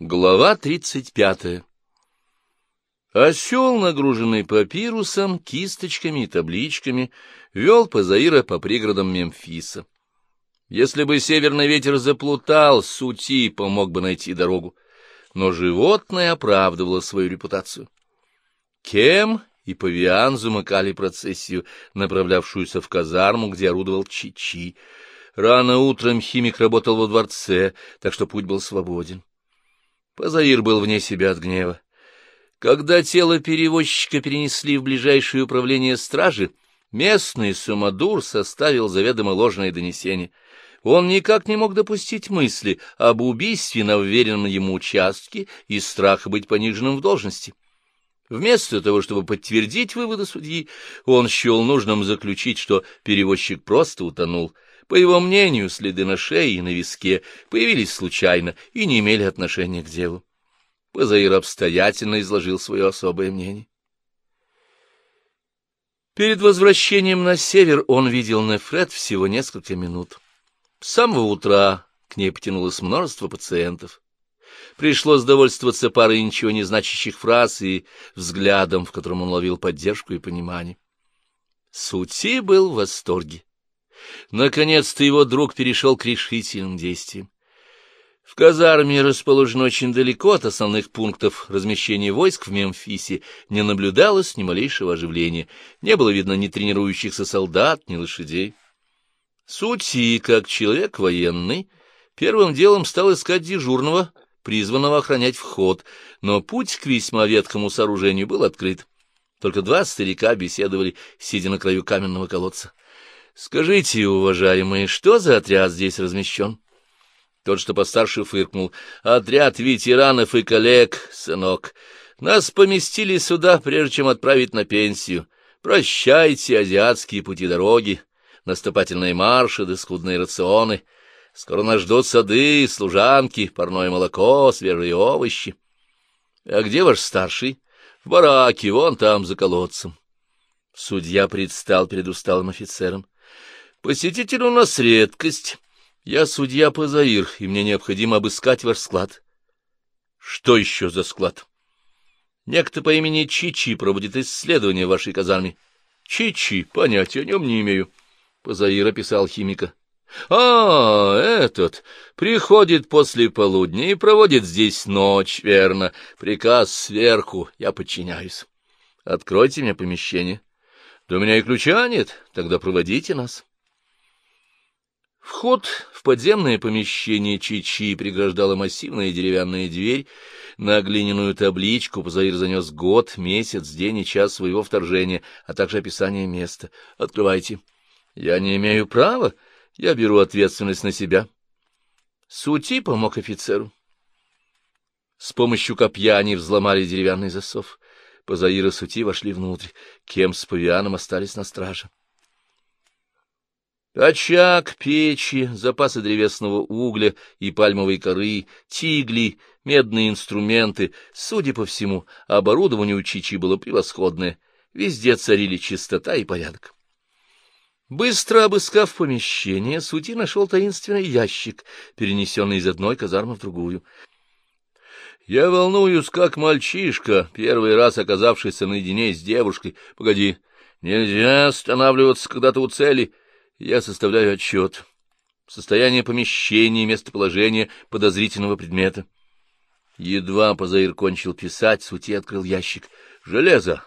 Глава тридцать пятая Осел, нагруженный папирусом, кисточками и табличками, вел Пазаира по пригородам Мемфиса. Если бы северный ветер заплутал, Сути помог бы найти дорогу, но животное оправдывало свою репутацию. Кем и Павиан замыкали процессию, направлявшуюся в казарму, где орудовал Чичи. Рано утром химик работал во дворце, так что путь был свободен. Пазаир был вне себя от гнева. Когда тело перевозчика перенесли в ближайшее управление стражи, местный Сумадур составил заведомо ложное донесение. Он никак не мог допустить мысли об убийстве на уверенном ему участке из страха быть пониженным в должности. Вместо того, чтобы подтвердить выводы судьи, он счел нужным заключить, что перевозчик просто утонул. По его мнению, следы на шее и на виске появились случайно и не имели отношения к делу. Пазаир обстоятельно изложил свое особое мнение. Перед возвращением на север он видел Нефред всего несколько минут. С самого утра к ней потянулось множество пациентов. Пришлось довольствоваться парой ничего не значащих фраз и взглядом, в котором он ловил поддержку и понимание. Сути был в восторге. Наконец-то его друг перешел к решительным действиям. В казарме, расположенной очень далеко от основных пунктов размещения войск в Мемфисе, не наблюдалось ни малейшего оживления, не было видно ни тренирующихся солдат, ни лошадей. Сути, как человек военный, первым делом стал искать дежурного, призванного охранять вход, но путь к весьма ветхому сооружению был открыт. Только два старика беседовали, сидя на краю каменного колодца. — Скажите, уважаемые, что за отряд здесь размещен? Тот, что постарше, фыркнул. — Отряд ветеранов и коллег, сынок. Нас поместили сюда, прежде чем отправить на пенсию. Прощайте азиатские пути дороги, наступательные марши да скудные рационы. Скоро нас ждут сады, служанки, парное молоко, свежие овощи. — А где ваш старший? — В бараке, вон там, за колодцем. Судья предстал перед усталым офицером. — Посетитель у нас редкость. Я судья Пазаир, и мне необходимо обыскать ваш склад. Что еще за склад? Некто по имени Чичи проводит исследование в вашей казарме. Чичи, понятия о нем не имею. Пазаир описал химика. А, этот приходит после полудня и проводит здесь ночь, верно. Приказ сверху, я подчиняюсь. Откройте мне помещение. Да у меня и ключа нет, тогда проводите нас. Вход в подземное помещение Чичи преграждала массивная деревянная дверь. На глиняную табличку Пазаир занес год, месяц, день и час своего вторжения, а также описание места. Открывайте. Я не имею права. Я беру ответственность на себя. Сути помог офицеру. С помощью копья они взломали деревянный засов. Пазаир и Сути вошли внутрь. Кем с павианом остались на страже. Очаг, печи, запасы древесного угля и пальмовой коры, тигли, медные инструменты, судя по всему, оборудование у Чичи было превосходное, везде царили чистота и порядок. Быстро обыскав помещение, Сути нашел таинственный ящик, перенесенный из одной казармы в другую. Я волнуюсь, как мальчишка, первый раз оказавшийся наедине с девушкой. Погоди, нельзя останавливаться, когда ты у цели — я составляю отчет. Состояние помещения, местоположение подозрительного предмета. Едва Пазаир кончил писать, Сути открыл ящик. Железо!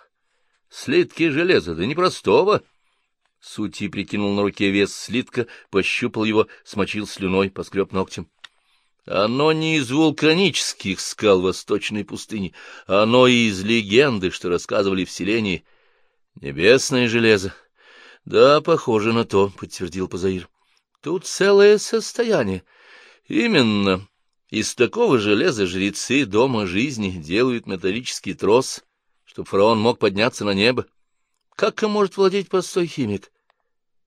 Слитки железа, да непростого. Сути прикинул на руке вес слитка, пощупал его, смочил слюной, поскреб ногтем. Оно не из вулканических скал восточной пустыни, оно из легенды, что рассказывали в селении. Небесное железо. Да, похоже на то, — подтвердил Пазаир. Тут целое состояние. Именно. Из такого железа жрецы дома жизни делают металлический трос, чтобы фараон мог подняться на небо. Как им может владеть простой химик?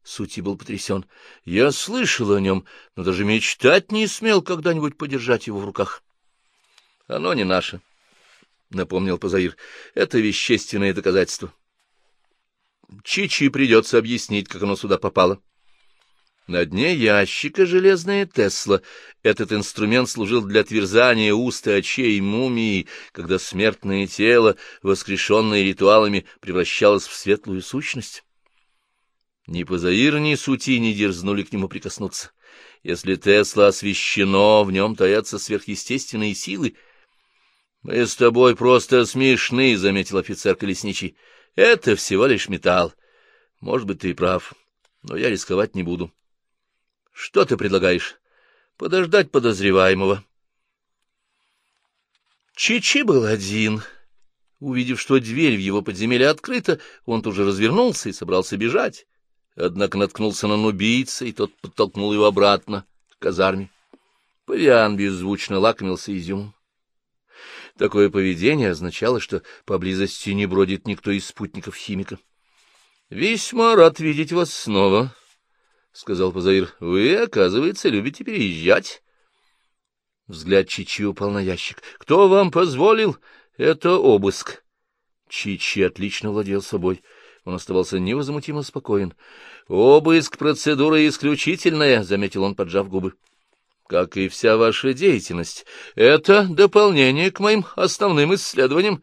Сути был потрясен. Я слышал о нем, но даже мечтать не смел когда-нибудь подержать его в руках. Оно не наше, — напомнил Пазаир. Это вещественное доказательство. Чичи придется объяснить, как оно сюда попало. На дне ящика железная Тесла. Этот инструмент служил для отверзания уст и очей мумии, когда смертное тело, воскрешенное ритуалами, превращалось в светлую сущность. Ни Позаир, ни Сути не дерзнули к нему прикоснуться. Если Тесла освещено, в нем таятся сверхъестественные силы. — Мы с тобой просто смешны, — заметил офицер колесничий. — Это всего лишь металл. Может быть, ты и прав, но я рисковать не буду. — Что ты предлагаешь? — Подождать подозреваемого. Чичи был один. Увидев, что дверь в его подземелье открыта, он тут же развернулся и собрался бежать однако наткнулся на нубийца, и тот подтолкнул его обратно к казарме. Павиан беззвучно лакомился изюмом. Такое поведение означало, что поблизости не бродит никто из спутников химика. — Весьма рад видеть вас снова, — сказал Пазаир. — Вы, оказывается, любите переезжать. Взгляд Чичи упал на ящик. — Кто вам позволил? Это обыск. Чичи отлично владел собой. — он оставался невозмутимо спокоен. — Обыск процедура исключительная, — заметил он, поджав губы. — Как и вся ваша деятельность. Это дополнение к моим основным исследованиям.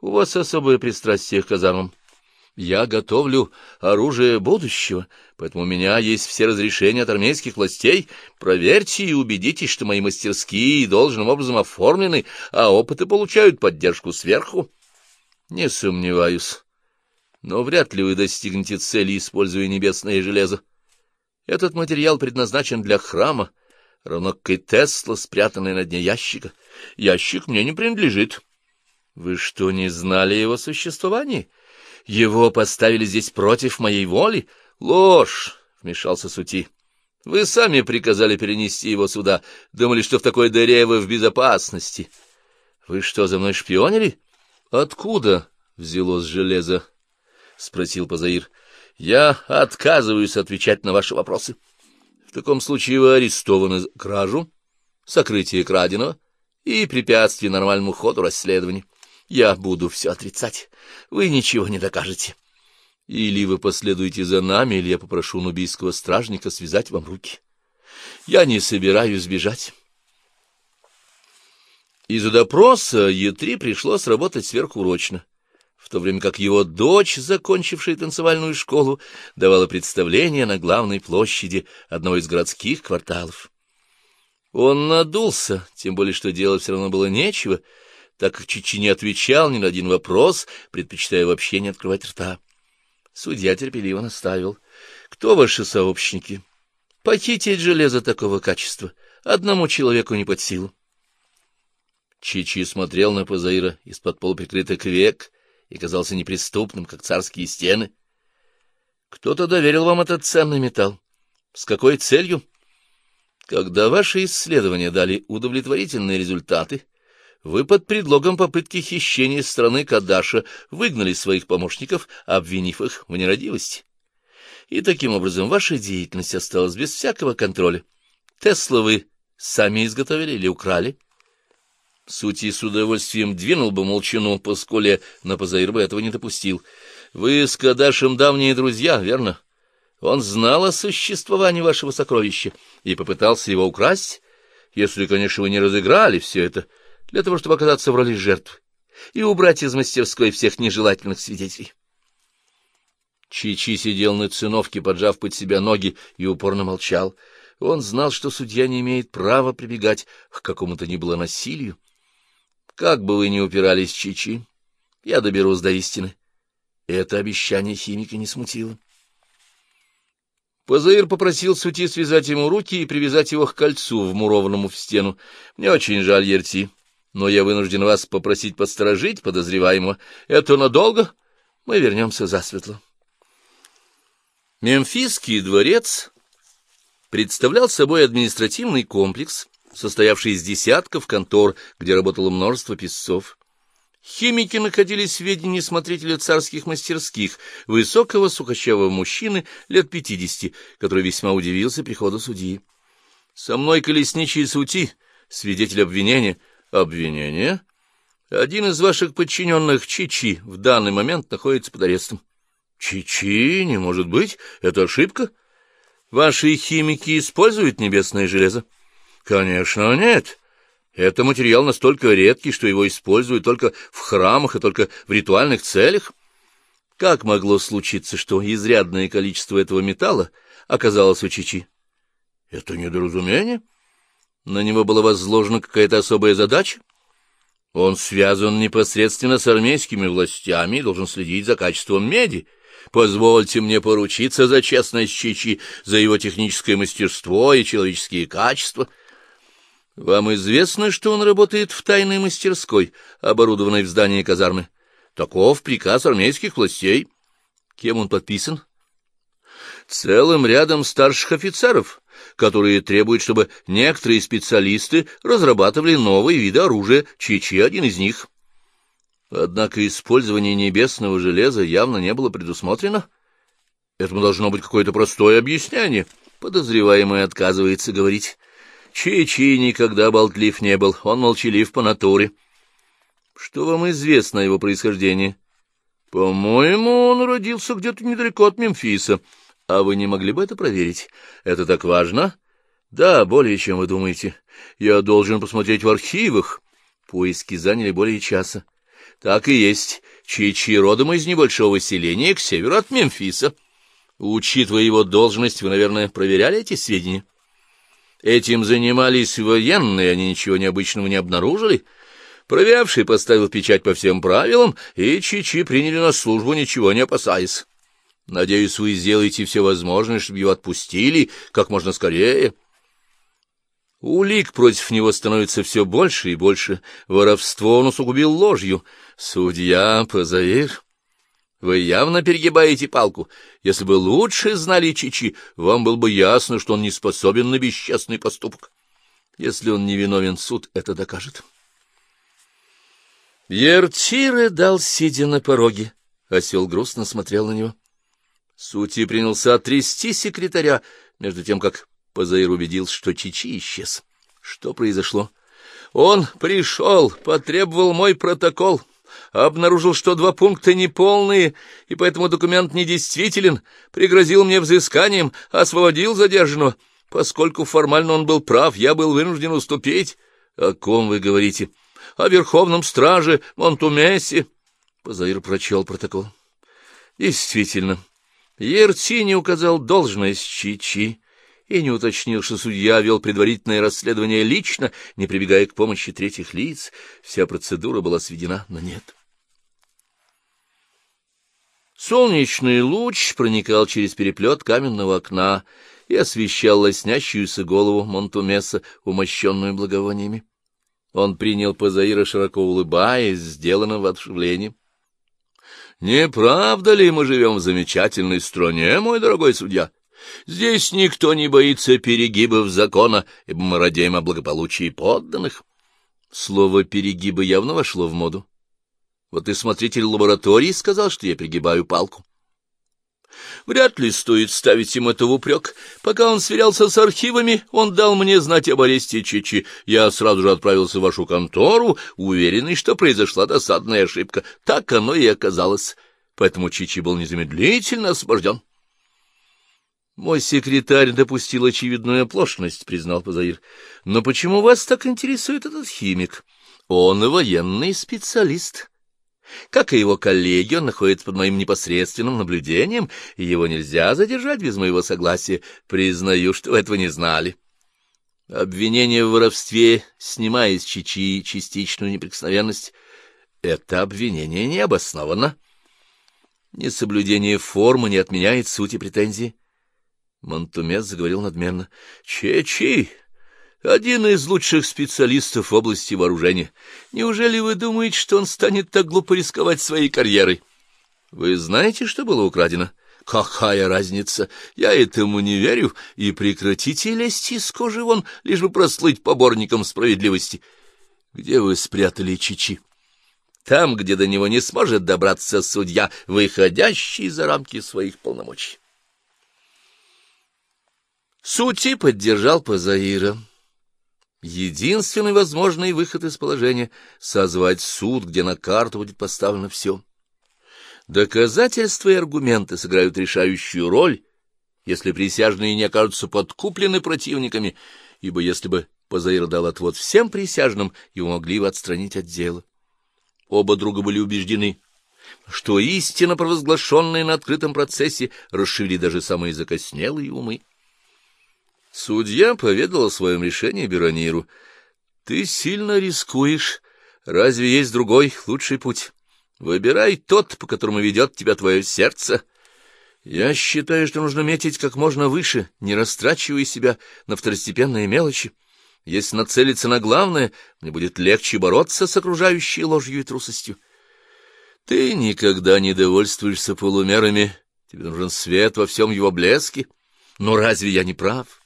У вас особое пристрастие к казармам. Я готовлю оружие будущего, поэтому у меня есть все разрешения от армейских властей. Проверьте и убедитесь, что мои мастерские должным образом оформлены, а опыты получают поддержку сверху. Не сомневаюсь но вряд ли вы достигнете цели, используя небесное железо. Этот материал предназначен для храма, равно как и Тесла, спрятанная на дне ящика. Ящик мне не принадлежит. Вы что, не знали его существовании? Его поставили здесь против моей воли? Ложь, — вмешался Сути. Вы сами приказали перенести его сюда, думали, что в такой дыре вы в безопасности. Вы что, за мной шпионили? Откуда взялось железо? — спросил Пазаир. — Я отказываюсь отвечать на ваши вопросы. В таком случае вы арестованы за кражу, сокрытие краденого и препятствие нормальному ходу расследования. Я буду все отрицать. Вы ничего не докажете. Или вы последуете за нами, или я попрошу нубийского стражника связать вам руки. Я не собираюсь бежать. Из-за допроса Е3 пришлось работать сверхурочно в то время как его дочь, закончившая танцевальную школу, давала представление на главной площади одного из городских кварталов. Он надулся, тем более что делать все равно было нечего, так как Чичи не отвечал ни на один вопрос, предпочитая вообще не открывать рта. Судья терпеливо наставил. — Кто ваши сообщники? Похитить железо такого качества одному человеку не под силу. Чичи смотрел на Пазаира из-под полуприкрытых век, и казался неприступным, как царские стены. Кто-то доверил вам этот ценный металл. С какой целью? Когда ваши исследования дали удовлетворительные результаты, вы под предлогом попытки хищения страны Кадаша выгнали своих помощников, обвинив их в нерадивости. И таким образом ваша деятельность осталась без всякого контроля. Тесла вы сами изготовили или украли — Сути с удовольствием двинул бы молчану по скуле, но Пазаир бы этого не допустил. Вы с Кадашем давние друзья, верно? Он знал о существовании вашего сокровища и попытался его украсть, если, конечно, вы не разыграли все это, для того, чтобы оказаться в роли жертвы и убрать из мастерской всех нежелательных свидетелей. Чичи сидел на циновке, поджав под себя ноги, и упорно молчал. Он знал, что судья не имеет права прибегать к какому-то ни было насилию, как бы вы ни упирались, Чичи, я доберусь до истины. Это обещание химика не смутило. Пазаир попросил Сути связать ему руки и привязать его к кольцу, вмурованному в стену. Мне очень жаль, Ерти, но я вынужден вас попросить подсторожить подозреваемого. Это надолго? Мы вернемся засветло. Мемфисский дворец представлял собой административный комплекс, состоявший из десятков контор, где работало множество писцов. Химики находились в ведении смотрителя царских мастерских, высокого сухощавого мужчины лет пятидесяти, который весьма удивился приходу судьи. — Со мной колесничий сути, свидетель обвинения. — Обвинение? Один из ваших подчиненных, Чичи, в данный момент находится под арестом. — Чичи? Не может быть. Это ошибка? — Ваши химики используют небесное железо? Конечно, нет. Это материал настолько редкий, что его используют только в храмах и только в ритуальных целях. Как могло случиться, что изрядное количество этого металла оказалось у Чичи? Это недоразумение. На него была возложена какая-то особая задача. Он связан непосредственно с армейскими властями и должен следить за качеством меди. Позвольте мне поручиться за честность Чичи, за его техническое мастерство и человеческие качества. Вам известно, что он работает в тайной мастерской, оборудованной в здании казармы? Таков приказ армейских властей. Кем он подписан? Целым рядом старших офицеров, которые требуют, чтобы некоторые специалисты разрабатывали новые виды оружия, Чичи один из них. Однако использование небесного железа явно не было предусмотрено. Этому должно быть какое-то простое объяснение. Подозреваемый отказывается говорить. Чичи никогда болтлив не был, он молчалив по натуре. Что вам известно о его происхождении? По-моему, он родился где-то недалеко от Мемфиса. А вы не могли бы это проверить? Это так важно? Да, более чем вы думаете. Я должен посмотреть в архивах. Поиски заняли более часа. Так и есть. Чичи родом из небольшого селения к северу от Мемфиса. Учитывая его должность, вы, наверное, проверяли эти сведения? Этим занимались военные, они ничего необычного не обнаружили. Проверявший поставил печать по всем правилам, и Чичи приняли на службу, ничего не опасаясь. Надеюсь, вы сделаете все возможное, чтобы его отпустили как можно скорее. Улик против него становится все больше и больше. Воровство он усугубил ложью. Судья Пазаир, вы явно перегибаете палку. Если бы лучше знали Чичи, вам было бы ясно, что он не способен на бесчестный поступок. Если он невиновен, суд это докажет. Ертире дал, сидя на пороге. Осел грустно смотрел на него. Сути принялся трясти секретаря, между тем, как Пазаир убедился, что Чичи исчез. Что произошло? Он пришел, потребовал мой протокол, обнаружил, что два пункта неполные, и поэтому документ недействителен, пригрозил мне взысканием, освободил задержанного. Поскольку формально он был прав, я был вынужден уступить. О ком вы говорите? О верховном страже Монтумесе. Позаир прочел протокол. Действительно, Ертини указал должность Чичи и не уточнил, что судья вел предварительное расследование лично, не прибегая к помощи третьих лиц. Вся процедура была сведена на нет. Солнечный луч проникал через переплет каменного окна и освещал лоснящуюся голову Монтумеса, умощенную благовониями. Он принял Пазаира, широко улыбаясь, сделанным воодушевлением. — Не правда ли мы живем в замечательной стране, мой дорогой судья? Здесь никто не боится перегибов закона, ибо мы радеем о благополучии подданных. Слово «перегибы» явно вошло в моду. Вот и смотритель лаборатории сказал, что я пригибаю палку. Вряд ли стоит ставить им это в упрек. Пока он сверялся с архивами, он дал мне знать об аресте Чичи. Я сразу же отправился в вашу контору, уверенный, что произошла досадная ошибка. Так оно и оказалось. Поэтому Чичи был незамедлительно освобожден. Мой секретарь допустил очевидную оплошность, признал Пазаир. Но почему вас так интересует этот химик? Он военный специалист. Как и его коллеги, он находится под моим непосредственным наблюдением, и его нельзя задержать без моего согласия. Признаю, что этого не знали. Обвинение в воровстве, снимая из Чичи частичную неприкосновенность, это обвинение не обосновано. Несоблюдение формы не отменяет сути претензии. Монтумес заговорил надменно. — Чечи! Один из лучших специалистов в области вооружения. Неужели вы думаете, что он станет так глупо рисковать своей карьерой? Вы знаете, что было украдено? Какая разница? Я этому не верю, и прекратите лезть из кожи вон, лишь бы прослыть поборником справедливости. Где вы спрятали Чичи? Там, где до него не сможет добраться судья, выходящий за рамки своих полномочий. Сути поддержал Пазаира. Единственный возможный выход из положения — созвать суд, где на карту будет поставлено все. Доказательства и аргументы сыграют решающую роль, если присяжные не окажутся подкуплены противниками, ибо если бы Позаир дал отвод всем присяжным, его могли бы отстранить от дела. Оба друга были убеждены, что истина, провозглашенная на открытом процессе, расширили даже самые закоснелые умы. Судья поведал о своем решении Берониру. — Ты сильно рискуешь. Разве есть другой, лучший путь? Выбирай тот, по которому ведет тебя твое сердце. Я считаю, что нужно метить как можно выше, не растрачивая себя на второстепенные мелочи. Если нацелиться на главное, мне будет легче бороться с окружающей ложью и трусостью. Ты никогда не довольствуешься полумерами, тебе нужен свет во всем его блеске. Но разве я не прав?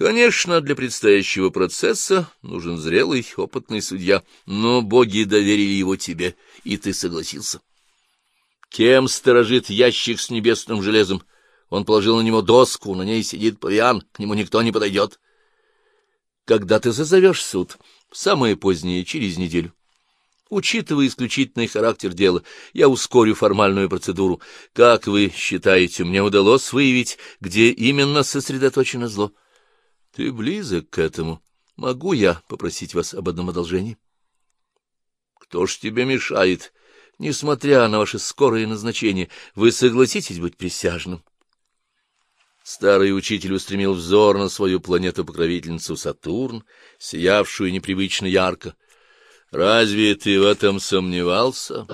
Конечно, для предстоящего процесса нужен зрелый, опытный судья, но боги доверили его тебе, и ты согласился. Кем сторожит ящик с небесным железом? Он положил на него доску, на ней сидит павиан, к нему никто не подойдет. Когда ты зазовешь суд? Самое позднее, через неделю. Учитывая исключительный характер дела, я ускорю формальную процедуру. Как вы считаете, мне удалось выявить, где именно сосредоточено зло? Ты близок к этому. Могу я попросить вас об одном одолжении? Кто ж тебе мешает? Несмотря на ваше скорое назначение, вы согласитесь быть присяжным? Старый учитель устремил взор на свою планету-покровительницу Сатурн, сиявшую непривычно ярко. Разве ты в этом сомневался?